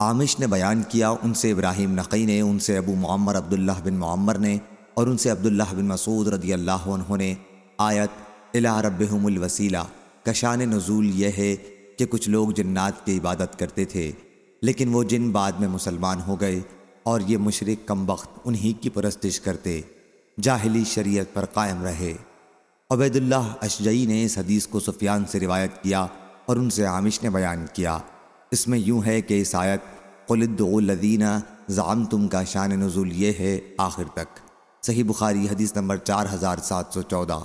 عامش نے بیان کیا، ان سے ابراہیم نقی نے، ان سے ابو معمر عبداللہ بن معمر نے اور ان سے عبداللہ بن مسعود رضی اللہ عنہ نے آیت الہ ربہم الوسیلہ۔ کشان نزول یہ ہے کہ کچھ لوگ جنات کی عبادت کرتے تھے، لیکن وہ جن بعد میں مسلمان ہو گئے اور یہ مشرق کم وقت انہی کی پرستش کرتے، جاہلی شریعت پر قائم رہے۔ عبید اللہ اشجعی نے اس حدیث کو سفیان سے روایت کیا اور ان سے عامش نے بیان کیا۔ اس میں یوں ہے کہ اس آیت قلد الدینہ ضام تم کا شان نزول یہ ہے آخر تک۔ صحیح بخاری حدیث نمبر چار ہزار سات سو چودہ۔